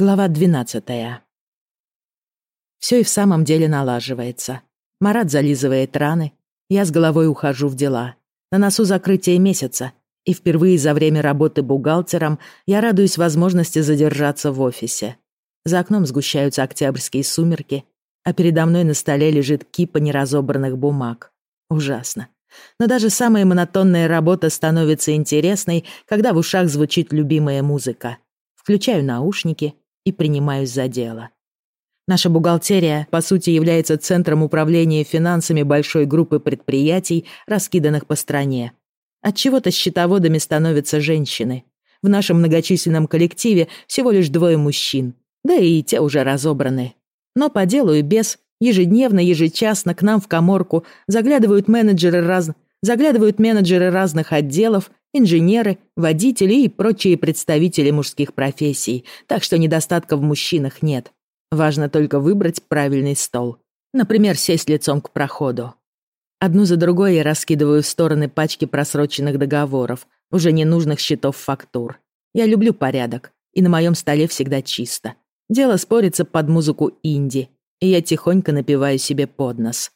Глава 12. Все и в самом деле налаживается. Марат зализывает раны, я с головой ухожу в дела. На носу закрытие месяца, и впервые за время работы бухгалтером я радуюсь возможности задержаться в офисе. За окном сгущаются октябрьские сумерки, а передо мной на столе лежит кипа неразобранных бумаг. Ужасно. Но даже самая монотонная работа становится интересной, когда в ушах звучит любимая музыка. Включаю наушники и принимаюсь за дело. Наша бухгалтерия, по сути, является центром управления финансами большой группы предприятий, раскиданных по стране. От чего то счетоводами становятся женщины. В нашем многочисленном коллективе всего лишь двое мужчин, да и те уже разобраны. Но по делу и без, ежедневно, ежечасно к нам в коморку заглядывают менеджеры раз... заглядывают менеджеры разных отделов инженеры, водители и прочие представители мужских профессий, так что недостатка в мужчинах нет. Важно только выбрать правильный стол. Например, сесть лицом к проходу. Одну за другой я раскидываю в стороны пачки просроченных договоров, уже ненужных счетов фактур. Я люблю порядок, и на моем столе всегда чисто. Дело спорится под музыку инди, и я тихонько напиваю себе под нос.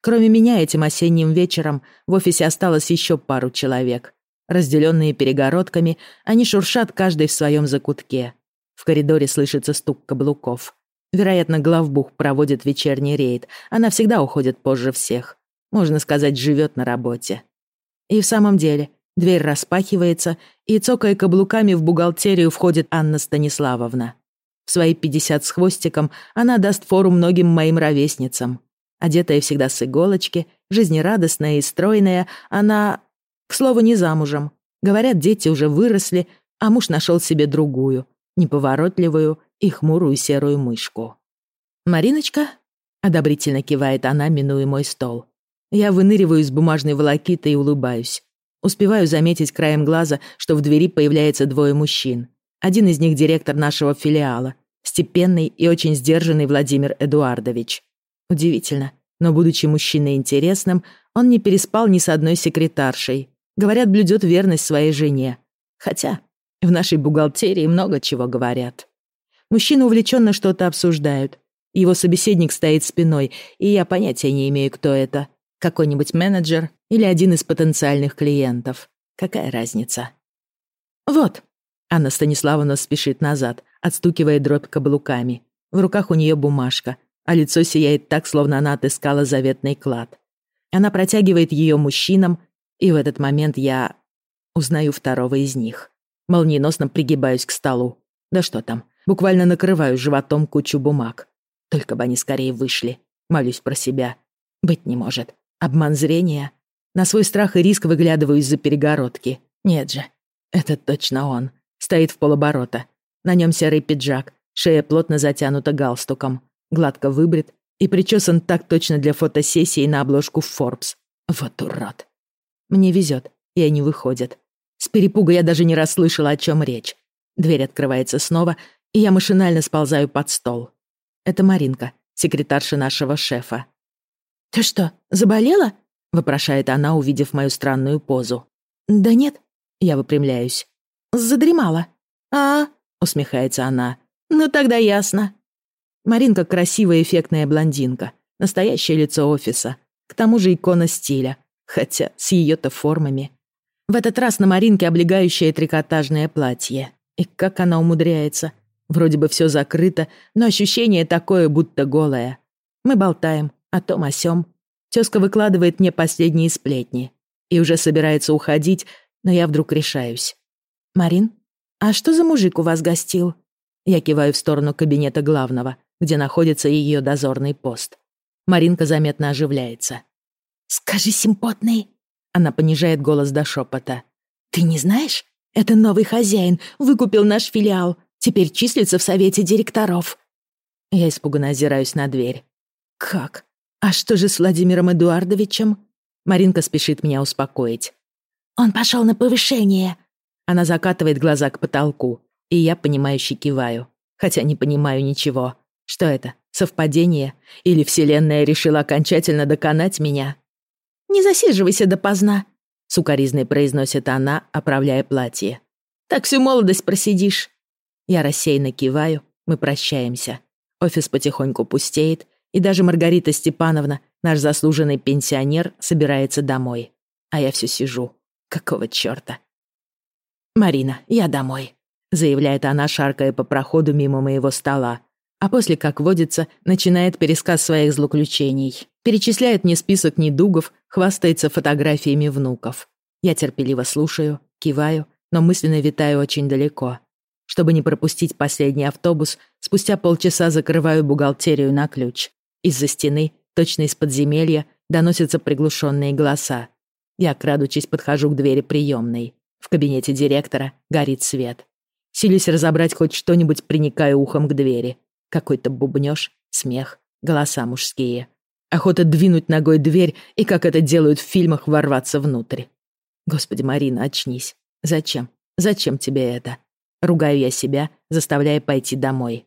Кроме меня этим осенним вечером в офисе осталось еще пару человек. Разделенные перегородками, они шуршат каждый в своем закутке. В коридоре слышится стук каблуков. Вероятно, главбух проводит вечерний рейд. Она всегда уходит позже всех. Можно сказать, живет на работе. И в самом деле, дверь распахивается, и, цокая каблуками, в бухгалтерию входит Анна Станиславовна. В свои 50 с хвостиком она даст фору многим моим ровесницам. Одетая всегда с иголочки, жизнерадостная и стройная, она к слову, не замужем. Говорят, дети уже выросли, а муж нашел себе другую, неповоротливую и хмурую серую мышку. «Мариночка?» — одобрительно кивает она, минуя мой стол. Я выныриваю из бумажной волокиты и улыбаюсь. Успеваю заметить краем глаза, что в двери появляется двое мужчин. Один из них директор нашего филиала, степенный и очень сдержанный Владимир Эдуардович. Удивительно, но будучи мужчиной интересным, он не переспал ни с одной секретаршей, Говорят, блюдет верность своей жене. Хотя в нашей бухгалтерии много чего говорят. Мужчины увлеченно что-то обсуждают. Его собеседник стоит спиной, и я понятия не имею, кто это. Какой-нибудь менеджер или один из потенциальных клиентов. Какая разница? Вот. Анна Станиславовна спешит назад, отстукивая дробь каблуками. В руках у нее бумажка, а лицо сияет так, словно она отыскала заветный клад. Она протягивает ее мужчинам, и в этот момент я узнаю второго из них. Молниеносно пригибаюсь к столу. Да что там, буквально накрываю животом кучу бумаг. Только бы они скорее вышли. Молюсь про себя. Быть не может. Обман зрения. На свой страх и риск выглядываю из-за перегородки. Нет же. Это точно он. Стоит в полоборота. На нем серый пиджак, шея плотно затянута галстуком, гладко выбрит и причесан так точно для фотосессии на обложку Forbes. Вот урод. Мне везет, и они выходят. С перепуга я даже не расслышала, о чем речь. Дверь открывается снова, и я машинально сползаю под стол. Это Маринка, секретарша нашего шефа. «Ты что, заболела?» — вопрошает она, увидев мою странную позу. «Да нет», — я выпрямляюсь. «Задремала». «А?» — усмехается она. «Ну тогда ясно». Маринка красивая эффектная блондинка, настоящее лицо офиса, к тому же икона стиля, Хотя с ее-то формами. В этот раз на Маринке облегающее трикотажное платье. И как она умудряется. Вроде бы все закрыто, но ощущение такое, будто голое. Мы болтаем о том о сём. Тёзка выкладывает мне последние сплетни. И уже собирается уходить, но я вдруг решаюсь. «Марин, а что за мужик у вас гостил?» Я киваю в сторону кабинета главного, где находится ее дозорный пост. Маринка заметно оживляется. «Скажи, симпотный!» Она понижает голос до шепота. «Ты не знаешь? Это новый хозяин, выкупил наш филиал. Теперь числится в совете директоров». Я испуганно озираюсь на дверь. «Как? А что же с Владимиром Эдуардовичем?» Маринка спешит меня успокоить. «Он пошел на повышение». Она закатывает глаза к потолку, и я, понимающе киваю, хотя не понимаю ничего. Что это, совпадение? Или Вселенная решила окончательно доконать меня? «Не засиживайся допоздна», — сукоризной произносит она, оправляя платье. «Так всю молодость просидишь». Я рассеянно киваю Мы прощаемся. Офис потихоньку пустеет, и даже Маргарита Степановна, наш заслуженный пенсионер, собирается домой. А я все сижу. Какого чёрта? «Марина, я домой», — заявляет она, шаркая по проходу мимо моего стола. А после, как водится, начинает пересказ своих злоключений. Перечисляет мне список недугов, хвастается фотографиями внуков. Я терпеливо слушаю, киваю, но мысленно витаю очень далеко. Чтобы не пропустить последний автобус, спустя полчаса закрываю бухгалтерию на ключ. Из-за стены, точно из подземелья, доносятся приглушенные голоса. Я, крадучись, подхожу к двери приемной. В кабинете директора горит свет. Силюсь разобрать хоть что-нибудь, приникая ухом к двери. Какой-то бубнёж, смех, голоса мужские. Охота двинуть ногой дверь и, как это делают в фильмах, ворваться внутрь. Господи, Марина, очнись. Зачем? Зачем тебе это? Ругаю я себя, заставляя пойти домой.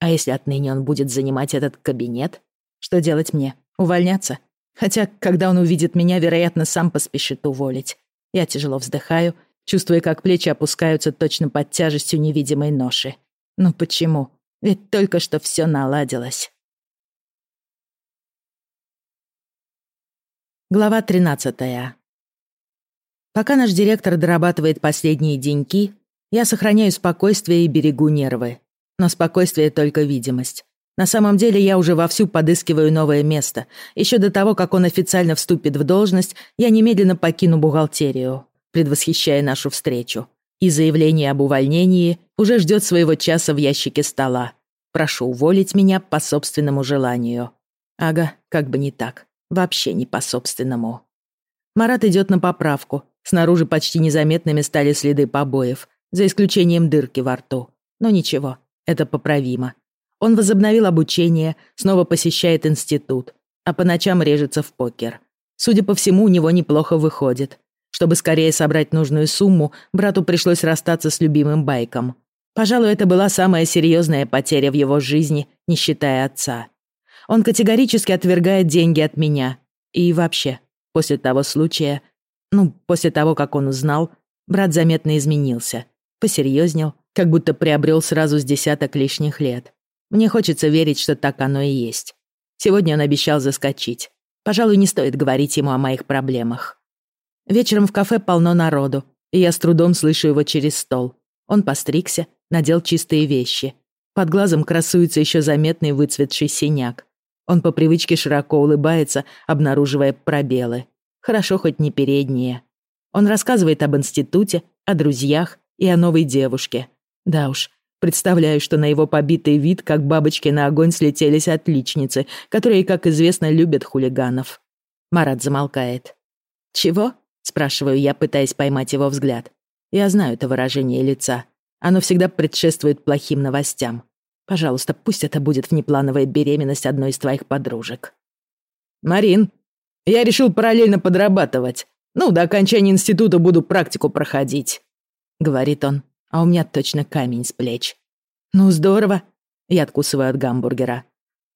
А если отныне он будет занимать этот кабинет? Что делать мне? Увольняться? Хотя, когда он увидит меня, вероятно, сам поспешит уволить. Я тяжело вздыхаю, чувствуя, как плечи опускаются точно под тяжестью невидимой ноши. Ну почему? Ведь только что все наладилось. Глава 13. Пока наш директор дорабатывает последние деньки, я сохраняю спокойствие и берегу нервы. Но спокойствие — только видимость. На самом деле я уже вовсю подыскиваю новое место. Еще до того, как он официально вступит в должность, я немедленно покину бухгалтерию, предвосхищая нашу встречу. И заявление об увольнении уже ждет своего часа в ящике стола. Прошу уволить меня по собственному желанию. Ага, как бы не так. Вообще не по собственному. Марат идет на поправку. Снаружи почти незаметными стали следы побоев, за исключением дырки во рту. Но ничего, это поправимо. Он возобновил обучение, снова посещает институт, а по ночам режется в покер. Судя по всему, у него неплохо выходит. Чтобы скорее собрать нужную сумму, брату пришлось расстаться с любимым байком. Пожалуй, это была самая серьезная потеря в его жизни, не считая отца. Он категорически отвергает деньги от меня. И вообще, после того случая, ну, после того, как он узнал, брат заметно изменился. Посерьезнел, как будто приобрел сразу с десяток лишних лет. Мне хочется верить, что так оно и есть. Сегодня он обещал заскочить. Пожалуй, не стоит говорить ему о моих проблемах. Вечером в кафе полно народу, и я с трудом слышу его через стол. Он постригся, надел чистые вещи. Под глазом красуется еще заметный выцветший синяк. Он по привычке широко улыбается, обнаруживая пробелы. Хорошо хоть не передние. Он рассказывает об институте, о друзьях и о новой девушке. Да уж, представляю, что на его побитый вид, как бабочки на огонь, слетелись отличницы, которые, как известно, любят хулиганов. Марат замолкает. «Чего?» Спрашиваю я, пытаясь поймать его взгляд. Я знаю это выражение лица. Оно всегда предшествует плохим новостям. Пожалуйста, пусть это будет внеплановая беременность одной из твоих подружек. Марин, я решил параллельно подрабатывать. Ну, до окончания института буду практику проходить. Говорит он, а у меня точно камень с плеч. Ну, здорово. Я откусываю от гамбургера.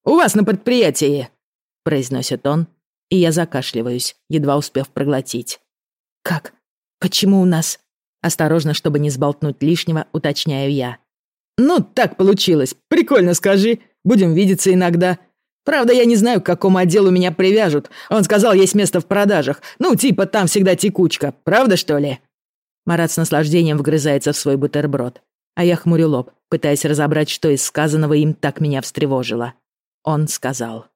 У вас на предприятии, произносит он, и я закашливаюсь, едва успев проглотить. «Как? Почему у нас?» Осторожно, чтобы не сболтнуть лишнего, уточняю я. «Ну, так получилось. Прикольно, скажи. Будем видеться иногда. Правда, я не знаю, к какому отделу меня привяжут. Он сказал, есть место в продажах. Ну, типа, там всегда текучка. Правда, что ли?» Марат с наслаждением вгрызается в свой бутерброд. А я хмурю лоб, пытаясь разобрать, что из сказанного им так меня встревожило. Он сказал.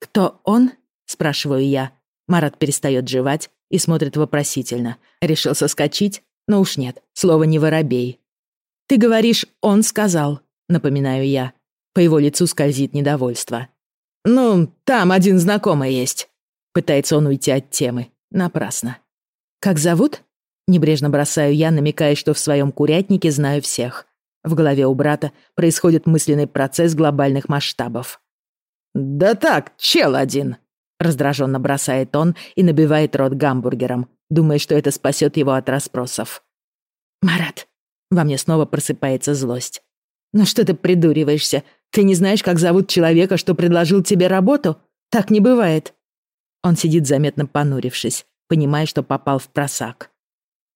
«Кто он?» — спрашиваю я. Марат перестает жевать, и смотрит вопросительно. Решил соскочить? Но уж нет, слово не воробей. «Ты говоришь, он сказал», — напоминаю я. По его лицу скользит недовольство. «Ну, там один знакомый есть». Пытается он уйти от темы. Напрасно. «Как зовут?» Небрежно бросаю я, намекая, что в своем курятнике знаю всех. В голове у брата происходит мысленный процесс глобальных масштабов. «Да так, чел один», Раздраженно бросает он и набивает рот гамбургером, думая, что это спасет его от расспросов. «Марат!» Во мне снова просыпается злость. «Ну что ты придуриваешься? Ты не знаешь, как зовут человека, что предложил тебе работу? Так не бывает!» Он сидит заметно понурившись, понимая, что попал в просак.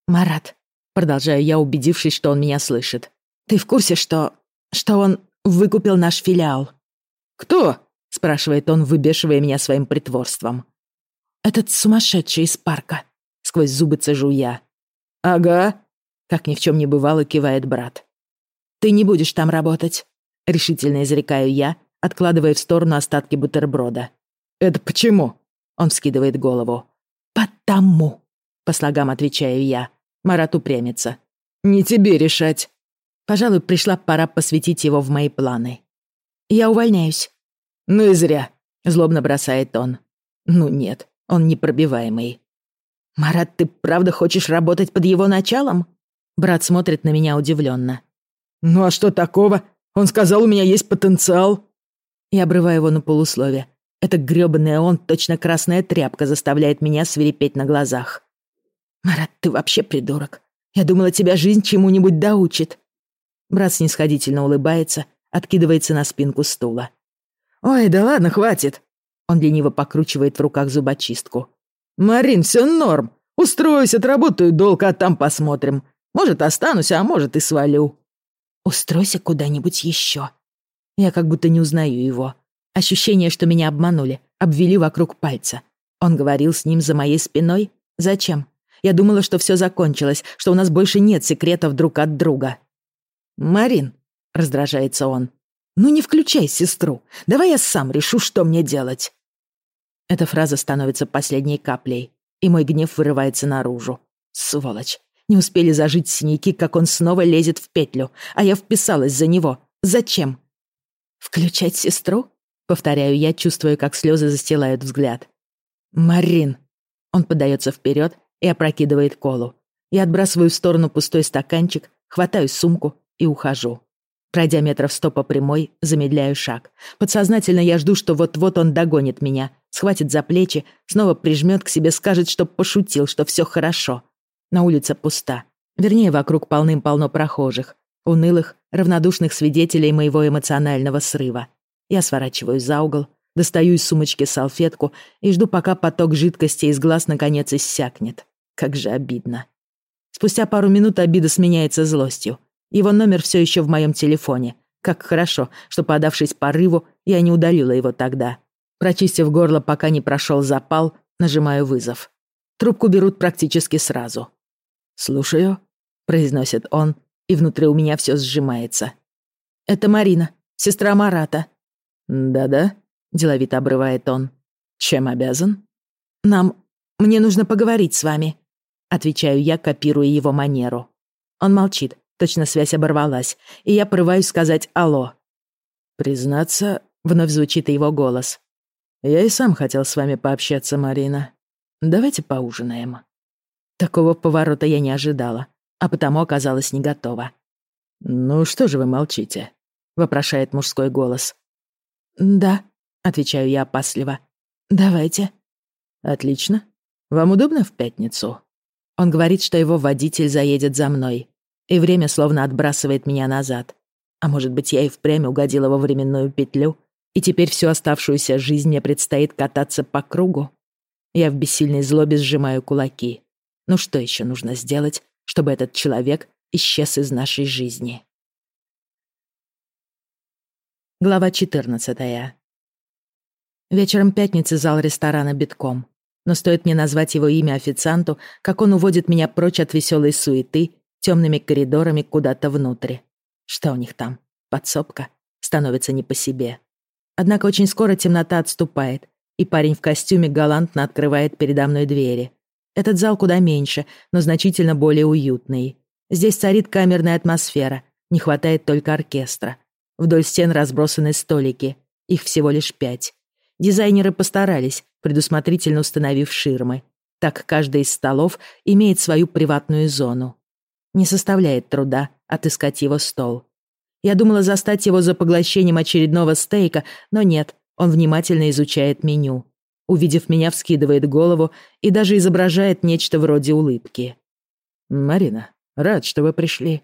«Марат!» Продолжаю я, убедившись, что он меня слышит. «Ты в курсе, что... что он выкупил наш филиал». «Кто?» — спрашивает он, выбешивая меня своим притворством. «Этот сумасшедший из парка», — сквозь зубы цежу я. «Ага», — как ни в чем не бывало, кивает брат. «Ты не будешь там работать», — решительно изрекаю я, откладывая в сторону остатки бутерброда. «Это почему?» — он вскидывает голову. «Потому», — по слогам отвечаю я. Марат упрямится. «Не тебе решать». Пожалуй, пришла пора посвятить его в мои планы. «Я увольняюсь», «Ну и зря», — злобно бросает он. «Ну нет, он непробиваемый». «Марат, ты правда хочешь работать под его началом?» Брат смотрит на меня удивленно. «Ну а что такого? Он сказал, у меня есть потенциал». Я обрываю его на полуслове. Эта грёбаная он, точно красная тряпка, заставляет меня свирепеть на глазах. «Марат, ты вообще придурок. Я думала, тебя жизнь чему-нибудь доучит». Брат снисходительно улыбается, откидывается на спинку стула. «Ой, да ладно, хватит!» Он лениво покручивает в руках зубочистку. «Марин, все норм. Устроюсь, отработаю долг, а там посмотрим. Может, останусь, а может, и свалю». «Устройся куда-нибудь еще». Я как будто не узнаю его. Ощущение, что меня обманули, обвели вокруг пальца. Он говорил с ним за моей спиной? Зачем? Я думала, что все закончилось, что у нас больше нет секретов друг от друга. «Марин», — раздражается он, «Ну не включай сестру. Давай я сам решу, что мне делать». Эта фраза становится последней каплей, и мой гнев вырывается наружу. Сволочь. Не успели зажить синяки, как он снова лезет в петлю, а я вписалась за него. Зачем? «Включать сестру?» — повторяю я, чувствуя, как слезы застилают взгляд. «Марин!» Он подается вперед и опрокидывает колу. Я отбрасываю в сторону пустой стаканчик, хватаю сумку и ухожу. Пройдя метров сто по прямой, замедляю шаг. Подсознательно я жду, что вот-вот он догонит меня, схватит за плечи, снова прижмет к себе, скажет, что пошутил, что все хорошо. На улице пуста. Вернее, вокруг полным-полно прохожих, унылых, равнодушных свидетелей моего эмоционального срыва. Я сворачиваю за угол, достаю из сумочки салфетку и жду, пока поток жидкости из глаз наконец иссякнет. Как же обидно. Спустя пару минут обида сменяется злостью. Его номер все еще в моем телефоне. Как хорошо, что, подавшись порыву, я не удалила его тогда. Прочистив горло, пока не прошел запал, нажимаю вызов. Трубку берут практически сразу. «Слушаю», — произносит он, и внутри у меня все сжимается. «Это Марина, сестра Марата». «Да-да», — деловито обрывает он. «Чем обязан?» «Нам... Мне нужно поговорить с вами», — отвечаю я, копируя его манеру. Он молчит, Точно связь оборвалась, и я порываюсь сказать «Алло». «Признаться», — вновь звучит его голос. «Я и сам хотел с вами пообщаться, Марина. Давайте поужинаем». Такого поворота я не ожидала, а потому оказалась не готова. «Ну что же вы молчите?» — вопрошает мужской голос. «Да», — отвечаю я опасливо. «Давайте». «Отлично. Вам удобно в пятницу?» Он говорит, что его водитель заедет за мной и время словно отбрасывает меня назад. А может быть, я и впрямь угодила во временную петлю, и теперь всю оставшуюся жизнь мне предстоит кататься по кругу? Я в бессильной злобе сжимаю кулаки. Ну что еще нужно сделать, чтобы этот человек исчез из нашей жизни? Глава 14. Вечером пятницы зал ресторана битком. Но стоит мне назвать его имя официанту, как он уводит меня прочь от веселой суеты темными коридорами куда-то внутрь. Что у них там? Подсобка? Становится не по себе. Однако очень скоро темнота отступает, и парень в костюме галантно открывает передо мной двери. Этот зал куда меньше, но значительно более уютный. Здесь царит камерная атмосфера, не хватает только оркестра. Вдоль стен разбросаны столики, их всего лишь пять. Дизайнеры постарались, предусмотрительно установив ширмы. Так каждый из столов имеет свою приватную зону. Не составляет труда отыскать его стол. Я думала застать его за поглощением очередного стейка, но нет, он внимательно изучает меню. Увидев меня, вскидывает голову и даже изображает нечто вроде улыбки. «Марина, рад, что вы пришли».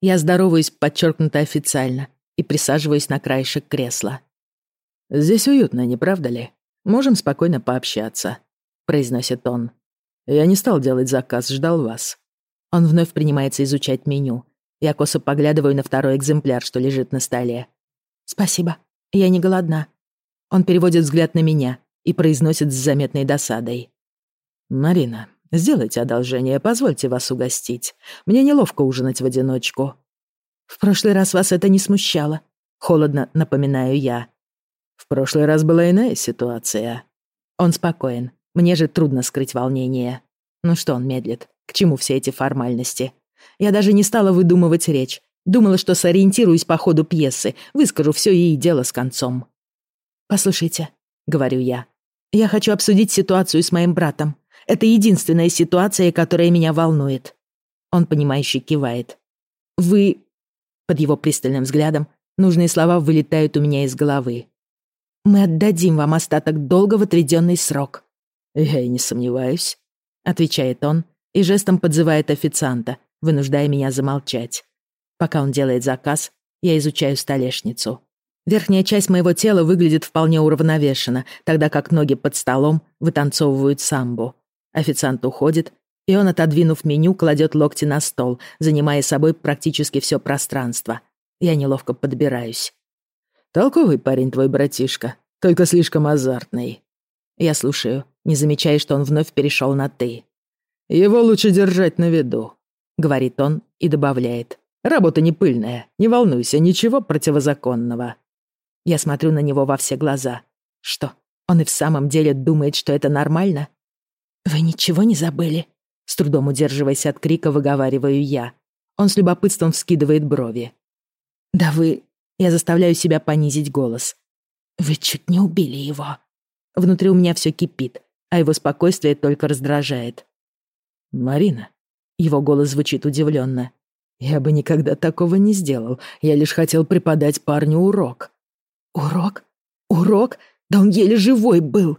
Я здороваюсь подчеркнуто официально и присаживаюсь на краешек кресла. «Здесь уютно, не правда ли? Можем спокойно пообщаться», — произносит он. «Я не стал делать заказ, ждал вас. Он вновь принимается изучать меню. Я косо поглядываю на второй экземпляр, что лежит на столе. «Спасибо, я не голодна». Он переводит взгляд на меня и произносит с заметной досадой. «Марина, сделайте одолжение, позвольте вас угостить. Мне неловко ужинать в одиночку». «В прошлый раз вас это не смущало», — холодно напоминаю я. «В прошлый раз была иная ситуация». Он спокоен, мне же трудно скрыть волнение. Ну что он медлит? К чему все эти формальности? Я даже не стала выдумывать речь. Думала, что сориентируюсь по ходу пьесы, выскажу все и дело с концом. «Послушайте», — говорю я, — «я хочу обсудить ситуацию с моим братом. Это единственная ситуация, которая меня волнует». Он, понимающе кивает. «Вы...» Под его пристальным взглядом нужные слова вылетают у меня из головы. «Мы отдадим вам остаток долга в отведенный срок». «Я и не сомневаюсь», — отвечает он и жестом подзывает официанта, вынуждая меня замолчать. Пока он делает заказ, я изучаю столешницу. Верхняя часть моего тела выглядит вполне уравновешенно, тогда как ноги под столом вытанцовывают самбу. Официант уходит, и он, отодвинув меню, кладет локти на стол, занимая собой практически все пространство. Я неловко подбираюсь. «Толковый парень твой братишка, только слишком азартный». Я слушаю, не замечая, что он вновь перешел на «ты». «Его лучше держать на виду», — говорит он и добавляет. «Работа не пыльная, не волнуйся, ничего противозаконного». Я смотрю на него во все глаза. Что, он и в самом деле думает, что это нормально? «Вы ничего не забыли?» С трудом удерживаясь от крика, выговариваю я. Он с любопытством вскидывает брови. «Да вы...» Я заставляю себя понизить голос. «Вы чуть не убили его». Внутри у меня все кипит, а его спокойствие только раздражает. «Марина». Его голос звучит удивленно. «Я бы никогда такого не сделал. Я лишь хотел преподать парню урок». «Урок? Урок? Да он еле живой был!»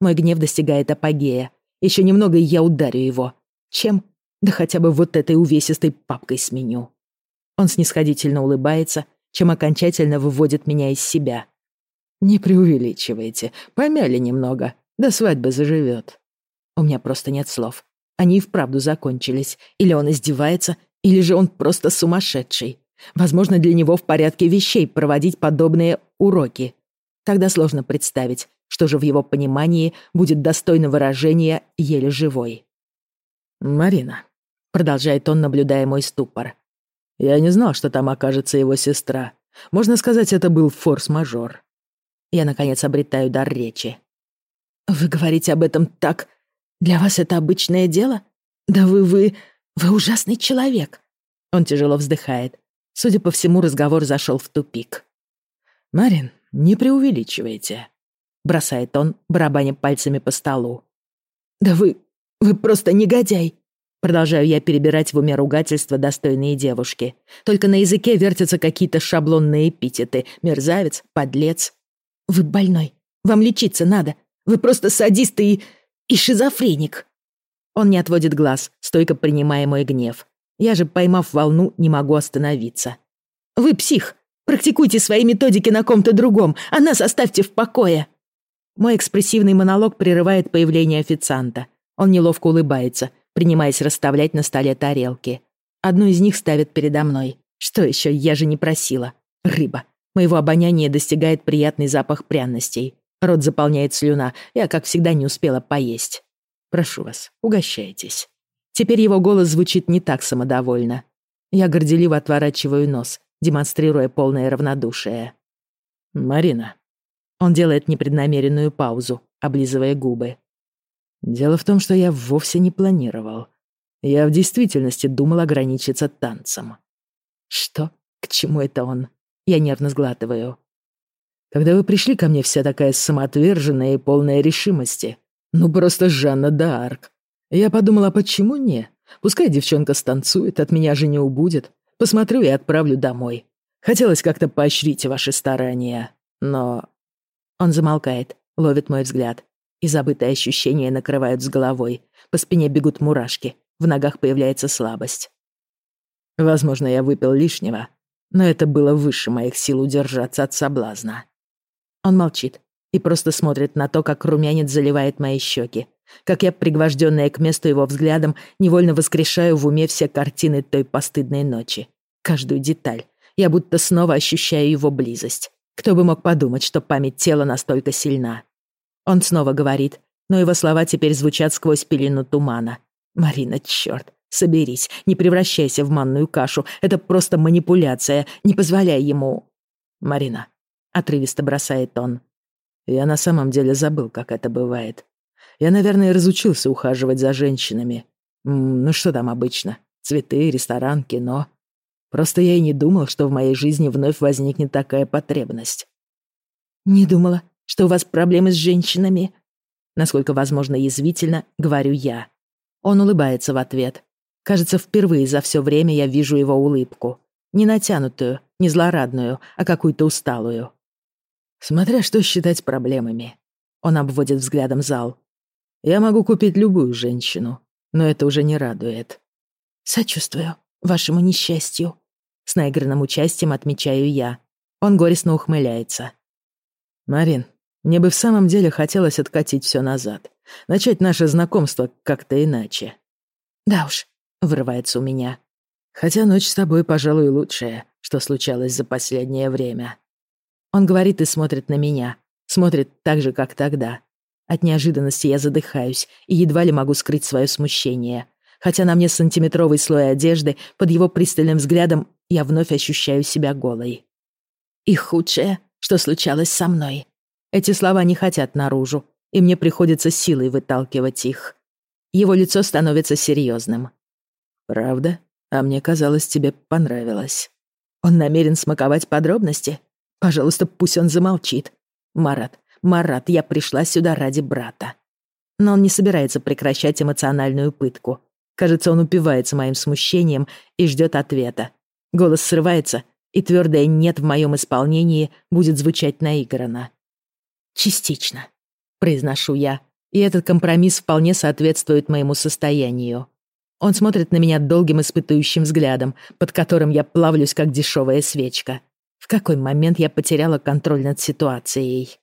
Мой гнев достигает апогея. Еще немного, и я ударю его. Чем? Да хотя бы вот этой увесистой папкой сменю. Он снисходительно улыбается, чем окончательно выводит меня из себя. «Не преувеличивайте. Помяли немного. До свадьбы заживет». У меня просто нет слов. Они и вправду закончились. Или он издевается, или же он просто сумасшедший. Возможно, для него в порядке вещей проводить подобные уроки. Тогда сложно представить, что же в его понимании будет достойно выражения «еле живой». «Марина», — продолжает он, наблюдая мой ступор, — «я не знал, что там окажется его сестра. Можно сказать, это был форс-мажор». Я, наконец, обретаю дар речи. «Вы говорите об этом так... Для вас это обычное дело? Да вы, вы... Вы ужасный человек!» Он тяжело вздыхает. Судя по всему, разговор зашел в тупик. «Марин, не преувеличивайте», — бросает он, барабаня пальцами по столу. «Да вы... вы просто негодяй!» Продолжаю я перебирать в уме ругательства, достойные девушки. Только на языке вертятся какие-то шаблонные эпитеты. Мерзавец, подлец. Вы больной. Вам лечиться надо. Вы просто садист и... и шизофреник. Он не отводит глаз, стойко принимая мой гнев. Я же, поймав волну, не могу остановиться. Вы псих. Практикуйте свои методики на ком-то другом, а нас оставьте в покое. Мой экспрессивный монолог прерывает появление официанта. Он неловко улыбается, принимаясь расставлять на столе тарелки. Одну из них ставит передо мной. Что еще, я же не просила. Рыба. Моего обоняния достигает приятный запах пряностей. Рот заполняет слюна, я, как всегда, не успела поесть. Прошу вас, угощайтесь. Теперь его голос звучит не так самодовольно. Я горделиво отворачиваю нос, демонстрируя полное равнодушие. «Марина». Он делает непреднамеренную паузу, облизывая губы. Дело в том, что я вовсе не планировал. Я в действительности думал ограничиться танцем. Что? К чему это он? Я нервно сглатываю. Когда вы пришли ко мне вся такая самоотверженная и полная решимости. Ну, просто Жанна д'Арк. Я подумала, а почему не? Пускай девчонка станцует, от меня же не убудет. Посмотрю и отправлю домой. Хотелось как-то поощрить ваши старания, но...» Он замолкает, ловит мой взгляд и забытые ощущения накрывают с головой. По спине бегут мурашки, в ногах появляется слабость. Возможно, я выпил лишнего, но это было выше моих сил удержаться от соблазна. Он молчит и просто смотрит на то, как румянец заливает мои щеки, как я, пригвожденная к месту его взглядом, невольно воскрешаю в уме все картины той постыдной ночи. Каждую деталь. Я будто снова ощущаю его близость. Кто бы мог подумать, что память тела настолько сильна. Он снова говорит, но его слова теперь звучат сквозь пелену тумана. «Марина, чёрт, соберись, не превращайся в манную кашу. Это просто манипуляция, не позволяй ему...» «Марина», — отрывисто бросает он, — «я на самом деле забыл, как это бывает. Я, наверное, разучился ухаживать за женщинами. Ну что там обычно? Цветы, ресторан, кино. Просто я и не думал, что в моей жизни вновь возникнет такая потребность. Не думала, что у вас проблемы с женщинами. Насколько возможно язвительно, говорю я. Он улыбается в ответ. Кажется, впервые за все время я вижу его улыбку. Не натянутую, не злорадную, а какую-то усталую. Смотря что считать проблемами. Он обводит взглядом зал. Я могу купить любую женщину, но это уже не радует. Сочувствую вашему несчастью. С наигранным участием отмечаю я. Он горестно ухмыляется. Марин, мне бы в самом деле хотелось откатить все назад. Начать наше знакомство как-то иначе. Да уж, вырывается у меня. Хотя ночь с тобой, пожалуй, лучшая, что случалось за последнее время. Он говорит и смотрит на меня. Смотрит так же, как тогда. От неожиданности я задыхаюсь и едва ли могу скрыть свое смущение. Хотя на мне сантиметровый слой одежды, под его пристальным взглядом я вновь ощущаю себя голой. И худшее, что случалось со мной. Эти слова не хотят наружу, и мне приходится силой выталкивать их. Его лицо становится серьезным. «Правда? А мне казалось, тебе понравилось». Он намерен смаковать подробности? Пожалуйста, пусть он замолчит. Марат, Марат, я пришла сюда ради брата. Но он не собирается прекращать эмоциональную пытку. Кажется, он упивается моим смущением и ждет ответа. Голос срывается, и твердое «нет» в моем исполнении будет звучать наигранно. «Частично», — произношу я, и этот компромисс вполне соответствует моему состоянию. Он смотрит на меня долгим испытующим взглядом, под которым я плавлюсь, как дешевая свечка. В какой момент я потеряла контроль над ситуацией?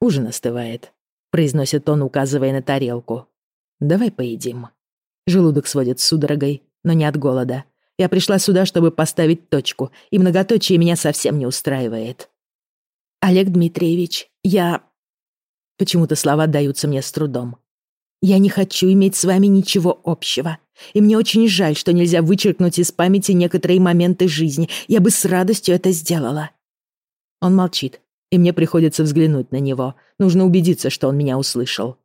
«Ужин остывает», — произносит он, указывая на тарелку. «Давай поедим». Желудок сводит судорогой, но не от голода. Я пришла сюда, чтобы поставить точку, и многоточие меня совсем не устраивает. «Олег Дмитриевич, я...» Почему-то слова даются мне с трудом. «Я не хочу иметь с вами ничего общего, и мне очень жаль, что нельзя вычеркнуть из памяти некоторые моменты жизни. Я бы с радостью это сделала». Он молчит, и мне приходится взглянуть на него. Нужно убедиться, что он меня услышал.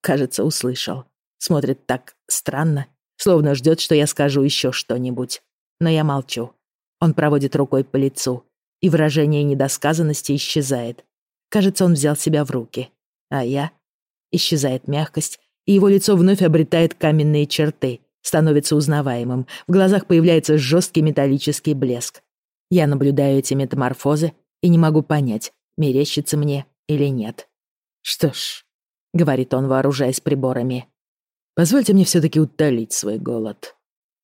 Кажется, услышал. Смотрит так странно, словно ждет, что я скажу еще что-нибудь. Но я молчу. Он проводит рукой по лицу, и выражение недосказанности исчезает. Кажется, он взял себя в руки. А я? Исчезает мягкость, и его лицо вновь обретает каменные черты, становится узнаваемым. В глазах появляется жесткий металлический блеск. Я наблюдаю эти метаморфозы и не могу понять, мерещится мне или нет. «Что ж», — говорит он, вооружаясь приборами, «позвольте мне все-таки утолить свой голод».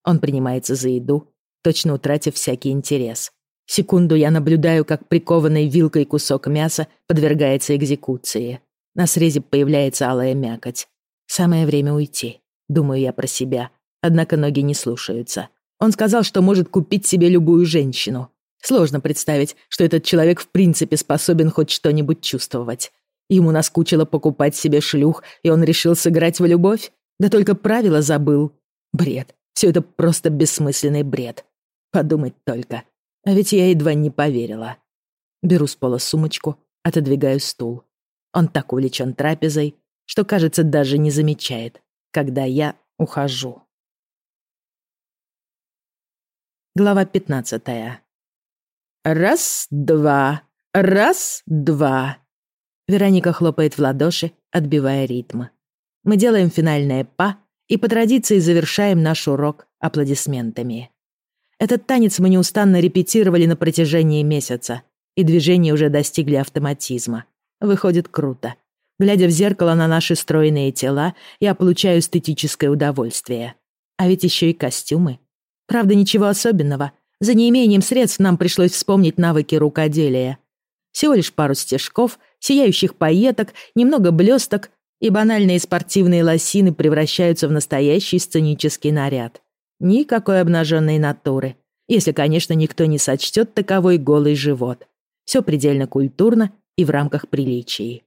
Он принимается за еду, точно утратив всякий интерес. Секунду я наблюдаю, как прикованный вилкой кусок мяса подвергается экзекуции. На срезе появляется алая мякоть. Самое время уйти, думаю я про себя. Однако ноги не слушаются. Он сказал, что может купить себе любую женщину. Сложно представить, что этот человек в принципе способен хоть что-нибудь чувствовать. Ему наскучило покупать себе шлюх, и он решил сыграть в любовь? Да только правила забыл. Бред. Все это просто бессмысленный бред. Подумать только. А ведь я едва не поверила. Беру с пола сумочку, отодвигаю стул. Он так увлечен трапезой, что, кажется, даже не замечает, когда я ухожу. Глава пятнадцатая. Раз, два, раз, два. Вероника хлопает в ладоши, отбивая ритм. Мы делаем финальное па и по традиции завершаем наш урок аплодисментами. Этот танец мы неустанно репетировали на протяжении месяца, и движения уже достигли автоматизма. Выходит круто. Глядя в зеркало на наши стройные тела, я получаю эстетическое удовольствие. А ведь еще и костюмы. Правда, ничего особенного. За неимением средств нам пришлось вспомнить навыки рукоделия. Всего лишь пару стежков, сияющих пайеток, немного блесток, и банальные спортивные лосины превращаются в настоящий сценический наряд. Никакой обнаженной натуры, если, конечно, никто не сочтет таковой голый живот. Все предельно культурно и в рамках приличий.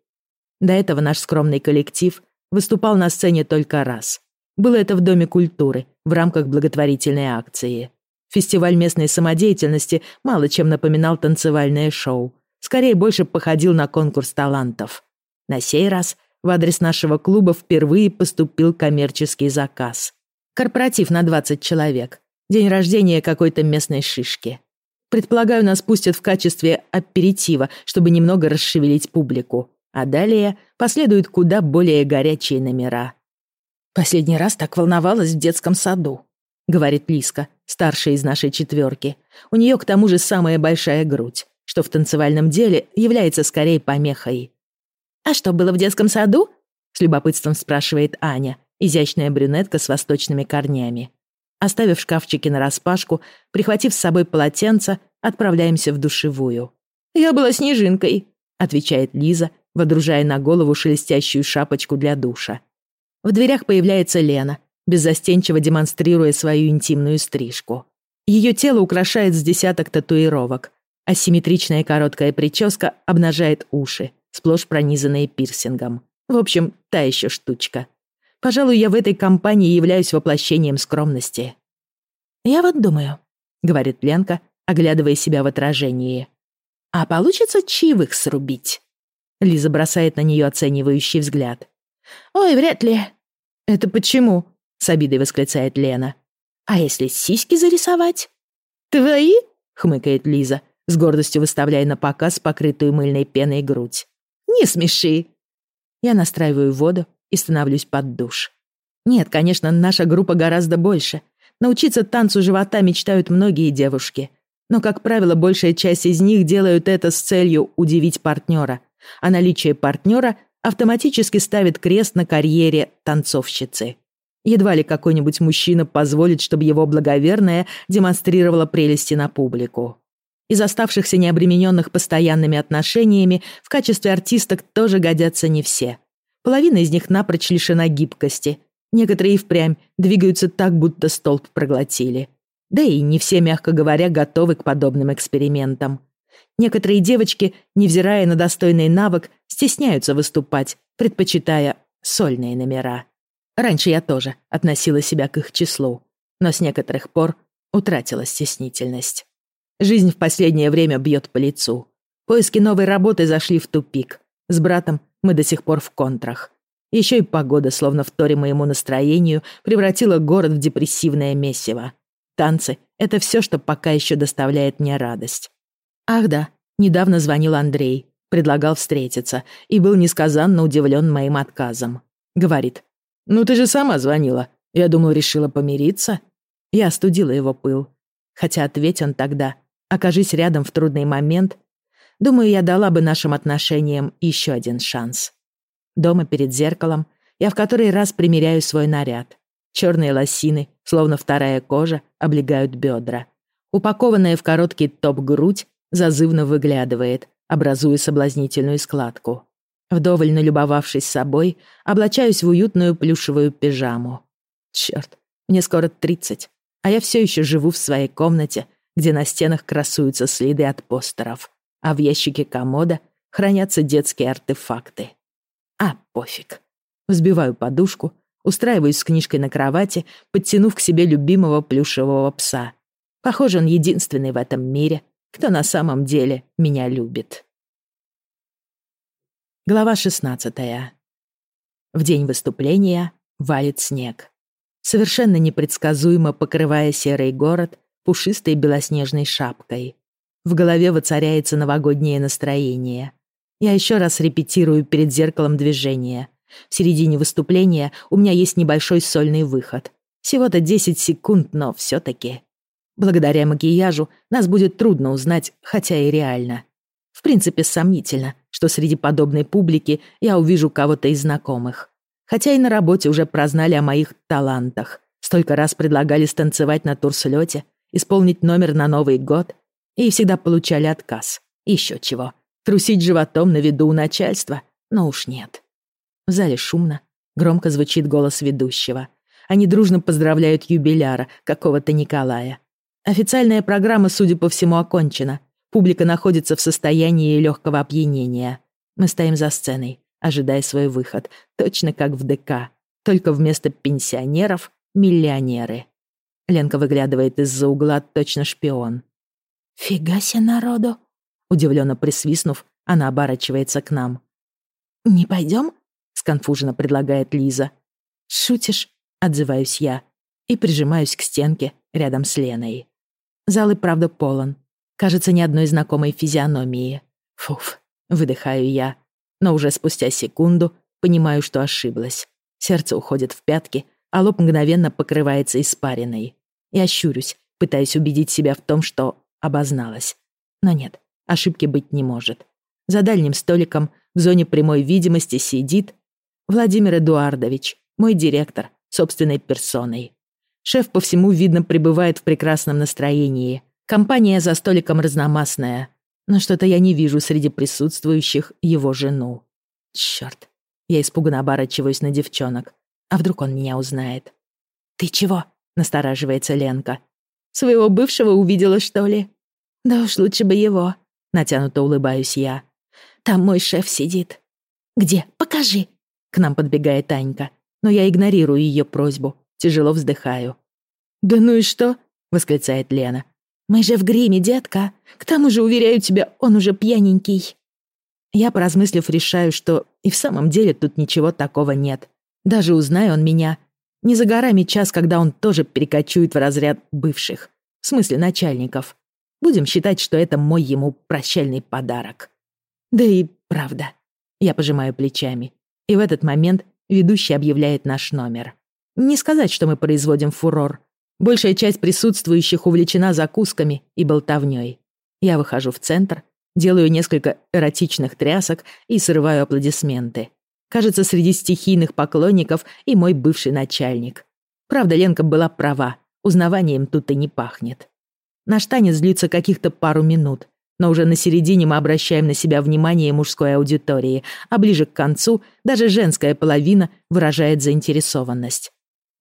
До этого наш скромный коллектив выступал на сцене только раз. Было это в Доме культуры в рамках благотворительной акции. Фестиваль местной самодеятельности мало чем напоминал танцевальное шоу. Скорее, больше походил на конкурс талантов. На сей раз в адрес нашего клуба впервые поступил коммерческий заказ. Корпоратив на 20 человек. День рождения какой-то местной шишки. Предполагаю, нас пустят в качестве аперитива, чтобы немного расшевелить публику. А далее последуют куда более горячие номера. «Последний раз так волновалась в детском саду», — говорит Лиска, старшая из нашей четверки. У нее к тому же самая большая грудь, что в танцевальном деле является скорее помехой. «А что было в детском саду?» — с любопытством спрашивает Аня, изящная брюнетка с восточными корнями. Оставив шкафчики нараспашку, прихватив с собой полотенце, отправляемся в душевую. «Я была снежинкой», — отвечает Лиза, водружая на голову шелестящую шапочку для душа. В дверях появляется Лена, беззастенчиво демонстрируя свою интимную стрижку. Ее тело украшает с десяток татуировок, асимметричная короткая прическа обнажает уши, сплошь пронизанные пирсингом. В общем, та еще штучка. Пожалуй, я в этой компании являюсь воплощением скромности. «Я вот думаю», — говорит Ленка, оглядывая себя в отражении. «А получится чаевых срубить?» Лиза бросает на нее оценивающий взгляд. «Ой, вряд ли». «Это почему?» — с обидой восклицает Лена. «А если сиськи зарисовать?» «Твои?» — хмыкает Лиза, с гордостью выставляя на показ покрытую мыльной пеной грудь. «Не смеши!» Я настраиваю воду и становлюсь под душ. Нет, конечно, наша группа гораздо больше. Научиться танцу живота мечтают многие девушки. Но, как правило, большая часть из них делают это с целью удивить партнера, а наличие партнера автоматически ставит крест на карьере танцовщицы. Едва ли какой-нибудь мужчина позволит, чтобы его благоверная демонстрировала прелести на публику. Из оставшихся необремененных постоянными отношениями в качестве артисток тоже годятся не все. Половина из них напрочь лишена гибкости. Некоторые и впрямь двигаются так, будто столб проглотили. Да и не все, мягко говоря, готовы к подобным экспериментам. Некоторые девочки, невзирая на достойный навык, стесняются выступать, предпочитая сольные номера. Раньше я тоже относила себя к их числу, но с некоторых пор утратила стеснительность. Жизнь в последнее время бьет по лицу. Поиски новой работы зашли в тупик. С братом мы до сих пор в контрах. Еще и погода, словно в торе моему настроению, превратила город в депрессивное месиво. Танцы — это все, что пока еще доставляет мне радость. Ах да, недавно звонил Андрей, предлагал встретиться и был несказанно удивлен моим отказом. Говорит, «Ну ты же сама звонила. Я думал, решила помириться». Я остудила его пыл. Хотя ответь он тогда, окажись рядом в трудный момент, думаю, я дала бы нашим отношениям еще один шанс. Дома перед зеркалом я в который раз примеряю свой наряд. Черные лосины, словно вторая кожа, облегают бедра. Упакованная в короткий топ грудь зазывно выглядывает, образуя соблазнительную складку. Вдоволь налюбовавшись собой, облачаюсь в уютную плюшевую пижаму. Черт, мне скоро тридцать, а я все еще живу в своей комнате, где на стенах красуются следы от постеров, а в ящике комода хранятся детские артефакты. А, пофиг. Взбиваю подушку, устраиваюсь с книжкой на кровати, подтянув к себе любимого плюшевого пса. Похоже, он единственный в этом мире, кто на самом деле меня любит. Глава 16. В день выступления валит снег. Совершенно непредсказуемо покрывая серый город пушистой белоснежной шапкой. В голове воцаряется новогоднее настроение. Я еще раз репетирую перед зеркалом движения. В середине выступления у меня есть небольшой сольный выход. Всего-то 10 секунд, но все-таки. Благодаря макияжу нас будет трудно узнать, хотя и реально. В принципе, сомнительно, что среди подобной публики я увижу кого-то из знакомых. Хотя и на работе уже прознали о моих талантах. Столько раз предлагали станцевать на турслете, исполнить номер на Новый год, и всегда получали отказ. Еще чего. Трусить животом на виду у начальства? Но уж нет. В зале шумно, громко звучит голос ведущего. Они дружно поздравляют юбиляра, какого-то Николая. Официальная программа, судя по всему, окончена. Публика находится в состоянии легкого опьянения. Мы стоим за сценой, ожидая свой выход, точно как в ДК. Только вместо пенсионеров — миллионеры. Ленка выглядывает из-за угла точно шпион. «Фига себе народу!» Удивленно присвистнув, она оборачивается к нам. «Не пойдем?» — сконфуженно предлагает Лиза. «Шутишь?» — отзываюсь я и прижимаюсь к стенке рядом с Леной. Зал и правда полон. Кажется, ни одной знакомой физиономии. Фуф, выдыхаю я. Но уже спустя секунду понимаю, что ошиблась. Сердце уходит в пятки, а лоб мгновенно покрывается испариной. Я щурюсь, пытаясь убедить себя в том, что обозналась. Но нет, ошибки быть не может. За дальним столиком в зоне прямой видимости сидит Владимир Эдуардович, мой директор, собственной персоной. Шеф по всему, видно, пребывает в прекрасном настроении. Компания за столиком разномастная. Но что-то я не вижу среди присутствующих его жену. Чёрт. Я испуганно оборачиваюсь на девчонок. А вдруг он меня узнает? «Ты чего?» — настораживается Ленка. «Своего бывшего увидела, что ли?» «Да уж лучше бы его», — натянуто улыбаюсь я. «Там мой шеф сидит». «Где? Покажи!» К нам подбегает Анька, но я игнорирую ее просьбу, Тяжело вздыхаю. «Да ну и что?» — восклицает Лена. «Мы же в гриме, детка. К тому же, уверяю тебя, он уже пьяненький». Я, поразмыслив, решаю, что и в самом деле тут ничего такого нет. Даже узнай он меня. Не за горами час, когда он тоже перекочует в разряд бывших. В смысле начальников. Будем считать, что это мой ему прощальный подарок. Да и правда. Я пожимаю плечами. И в этот момент ведущий объявляет наш номер. Не сказать, что мы производим фурор. Большая часть присутствующих увлечена закусками и болтовнёй. Я выхожу в центр, делаю несколько эротичных трясок и срываю аплодисменты. Кажется, среди стихийных поклонников и мой бывший начальник. Правда, Ленка была права, узнаванием тут и не пахнет. Наш танец длится каких-то пару минут, но уже на середине мы обращаем на себя внимание мужской аудитории, а ближе к концу даже женская половина выражает заинтересованность.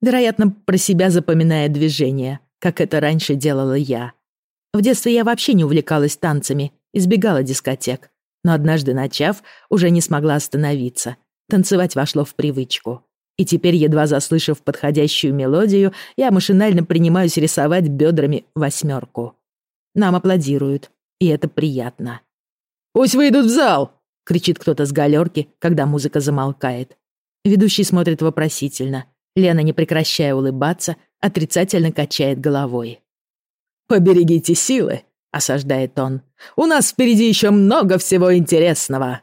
Вероятно, про себя запоминая движения, как это раньше делала я. В детстве я вообще не увлекалась танцами, избегала дискотек. Но однажды начав, уже не смогла остановиться. Танцевать вошло в привычку. И теперь, едва заслышав подходящую мелодию, я машинально принимаюсь рисовать бедрами восьмерку. Нам аплодируют, и это приятно. «Пусть выйдут в зал!» — кричит кто-то с галерки, когда музыка замолкает. Ведущий смотрит вопросительно, Лена, не прекращая улыбаться, отрицательно качает головой. «Поберегите силы», — осаждает он. «У нас впереди еще много всего интересного».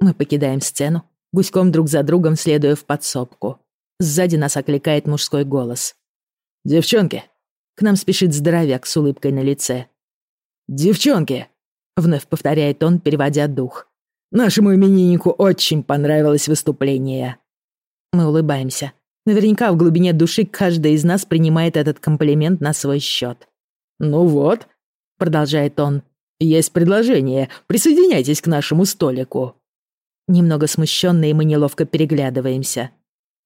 Мы покидаем сцену, гуськом друг за другом следуя в подсобку. Сзади нас окликает мужской голос. «Девчонки!» К нам спешит здоровяк с улыбкой на лице. «Девчонки!» Вновь повторяет он, переводя дух. «Нашему имениннику очень понравилось выступление». Мы улыбаемся. Наверняка в глубине души каждый из нас принимает этот комплимент на свой счет. «Ну вот», — продолжает он, — «есть предложение. Присоединяйтесь к нашему столику». Немного смущенные мы неловко переглядываемся.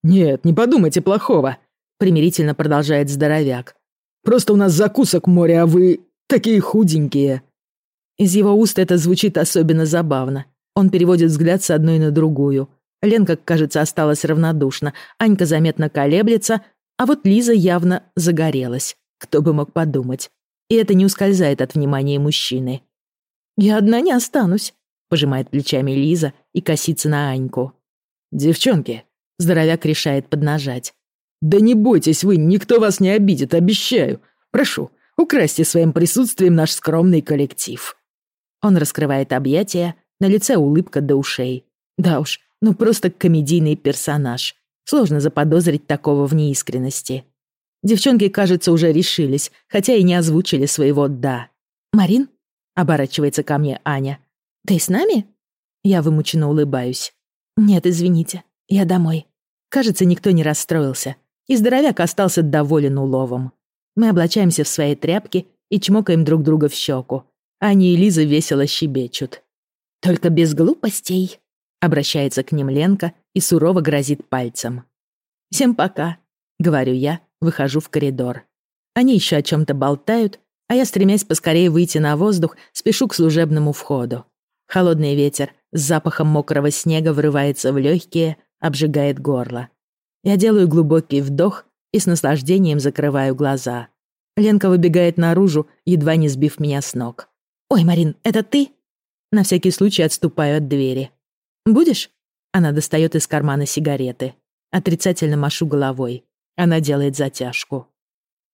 «Нет, не подумайте плохого», — примирительно продолжает здоровяк. «Просто у нас закусок море, а вы такие худенькие». Из его уст это звучит особенно забавно. Он переводит взгляд с одной на другую — Ленка, кажется, осталась равнодушна, Анька заметно колеблется, а вот Лиза явно загорелась. Кто бы мог подумать. И это не ускользает от внимания мужчины. «Я одна не останусь», — пожимает плечами Лиза и косится на Аньку. «Девчонки», — здоровяк решает поднажать. «Да не бойтесь вы, никто вас не обидит, обещаю. Прошу, украсьте своим присутствием наш скромный коллектив». Он раскрывает объятия, на лице улыбка до ушей. Да уж, ну просто комедийный персонаж. Сложно заподозрить такого в неискренности. Девчонки, кажется, уже решились, хотя и не озвучили своего «да». «Марин?» — оборачивается ко мне Аня. «Ты с нами?» Я вымученно улыбаюсь. «Нет, извините, я домой». Кажется, никто не расстроился, и здоровяк остался доволен уловом. Мы облачаемся в свои тряпки и чмокаем друг друга в щеку. Аня и Лиза весело щебечут. «Только без глупостей», Обращается к ним Ленка и сурово грозит пальцем. «Всем пока», — говорю я, выхожу в коридор. Они еще о чем-то болтают, А я, стремясь поскорее выйти на воздух, спешу к служебному входу. Холодный ветер с запахом мокрого снега врывается в легкие, обжигает горло. Я делаю глубокий вдох и с наслаждением закрываю глаза. Ленка выбегает наружу, едва не сбив меня с ног. «Ой, Марин, это ты?» На всякий случай отступаю от двери. «Будешь?» Она достает из кармана сигареты. Отрицательно машу головой. Она делает затяжку.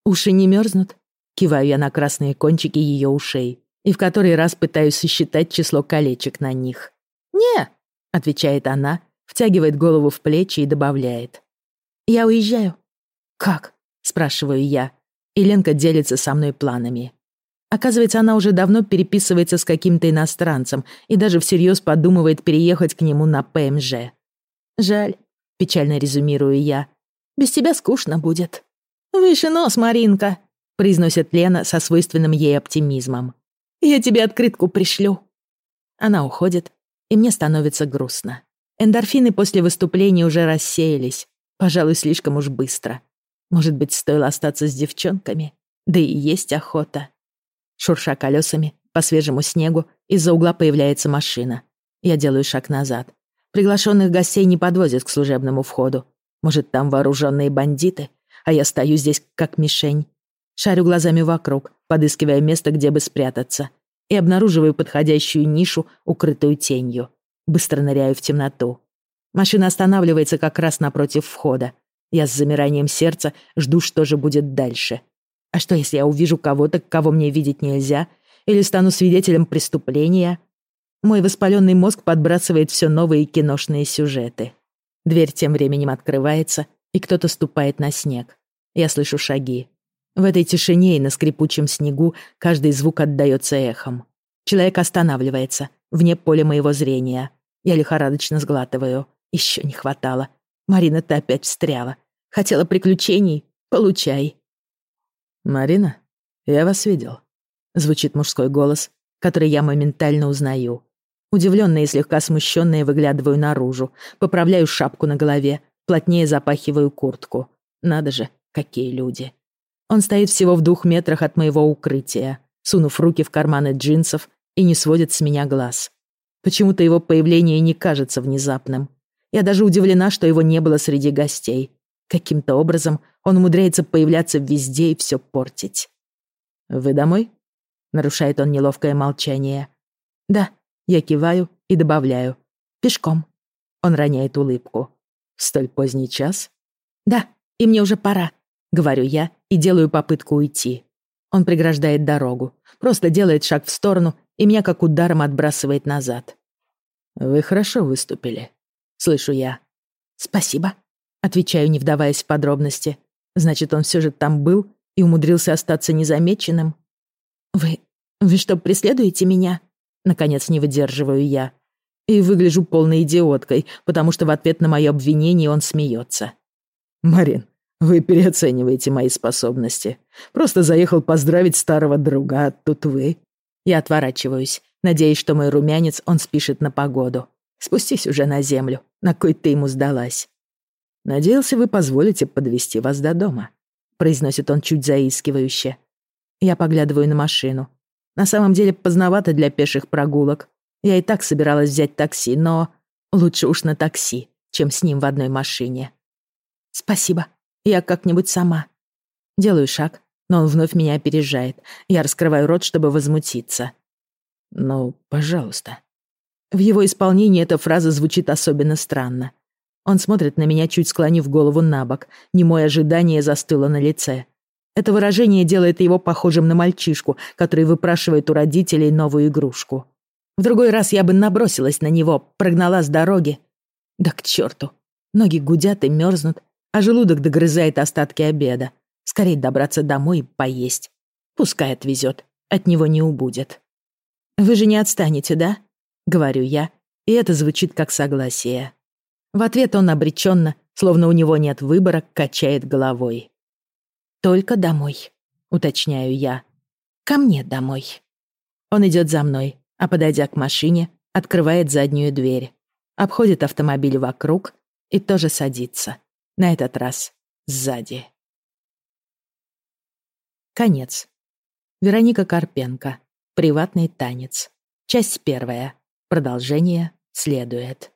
«Уши не мерзнут?» Киваю я на красные кончики ее ушей и в который раз пытаюсь сосчитать число колечек на них. «Не!» — отвечает она, втягивает голову в плечи и добавляет. «Я уезжаю». «Как?» — спрашиваю я, и Ленка делится со мной планами. Оказывается, она уже давно переписывается с каким-то иностранцем и даже всерьез подумывает переехать к нему на ПМЖ. «Жаль», — печально резюмирую я. «Без тебя скучно будет». «Выше нос, Маринка», — произносит Лена со свойственным ей оптимизмом. «Я тебе открытку пришлю». Она уходит, и мне становится грустно. Эндорфины после выступления уже рассеялись, пожалуй, слишком уж быстро. Может быть, стоило остаться с девчонками? Да и есть охота. Шурша колесами по свежему снегу, из-за угла появляется машина. Я делаю шаг назад. Приглашенных гостей не подвозят к служебному входу. Может, там вооруженные бандиты, а я стою здесь как мишень. Шарю глазами вокруг, подыскивая место, где бы спрятаться, и обнаруживаю подходящую нишу, укрытую тенью. Быстро ныряю в темноту. Машина останавливается как раз напротив входа. Я с замиранием сердца жду, что же будет дальше. А что, если я увижу кого-то, кого мне видеть нельзя, или стану свидетелем преступления? Мой воспаленный мозг подбрасывает все новые киношные сюжеты. Дверь тем временем открывается, и кто-то ступает на снег. Я слышу шаги. В этой тишине и на скрипучем снегу каждый звук отдаётся эхом. Человек останавливается, вне поля моего зрения. Я лихорадочно сглатываю. Еще не хватало. Марина, ты опять встряла. Хотела приключений? Получай. «Марина, я вас видел», — звучит мужской голос, который я моментально узнаю. Удивлённая и слегка смущённая выглядываю наружу, поправляю шапку на голове, плотнее запахиваю куртку. Надо же, какие люди. Он стоит всего в двух метрах от моего укрытия, сунув руки в карманы джинсов и не сводит с меня глаз. Почему-то его появление не кажется внезапным. Я даже удивлена, что его не было среди гостей. Каким-то образом он умудряется появляться везде и все портить. «Вы домой?» — нарушает он неловкое молчание. «Да», — я киваю и добавляю. «Пешком». Он роняет улыбку. «В столь поздний час?» «Да, и мне уже пора», — говорю я и делаю попытку уйти. Он преграждает дорогу, просто делает шаг в сторону и меня как ударом отбрасывает назад. «Вы хорошо выступили», — слышу я. «Спасибо», — отвечаю, не вдаваясь в подробности. Значит, он все же там был и умудрился остаться незамеченным. «Вы... вы что, преследуете меня?» Наконец не выдерживаю я. И выгляжу полной идиоткой, потому что в ответ на мое обвинение он смеется. «Марин, вы переоцениваете мои способности. Просто заехал поздравить старого друга, а тут вы...» Я отворачиваюсь, надеясь, что мой румянец он спишет на погоду. Спустись уже на землю, на кой ты ему сдалась. Надеялся, вы позволите подвести вас до дома», — произносит он чуть заискивающе. Я поглядываю на машину. На самом деле поздновато для пеших прогулок. Я и так собиралась взять такси, но лучше уж на такси, чем с ним в одной машине. «Спасибо, я как-нибудь сама». Делаю шаг, но он вновь меня опережает. Я раскрываю рот, чтобы возмутиться. «Ну, пожалуйста». В его исполнении эта фраза звучит особенно странно. Он смотрит на меня, чуть склонив голову на бок. Немое ожидание застыло на лице. Это выражение делает его похожим на мальчишку, который выпрашивает у родителей новую игрушку. В другой раз я бы набросилась на него, прогнала с дороги. Да к черту. Ноги гудят и мерзнут, а желудок догрызает остатки обеда. Скорее добраться домой и поесть. Пускай отвезет, от него не убудет. «Вы же не отстанете, да?» — говорю я, и это звучит как согласие. В ответ он обреченно, словно у него нет выбора, качает головой. «Только домой», — уточняю я. «Ко мне домой». Он идет за мной, а подойдя к машине, открывает заднюю дверь, обходит автомобиль вокруг и тоже садится. На этот раз сзади. Конец. Вероника Карпенко. Приватный танец. Часть первая. Продолжение следует.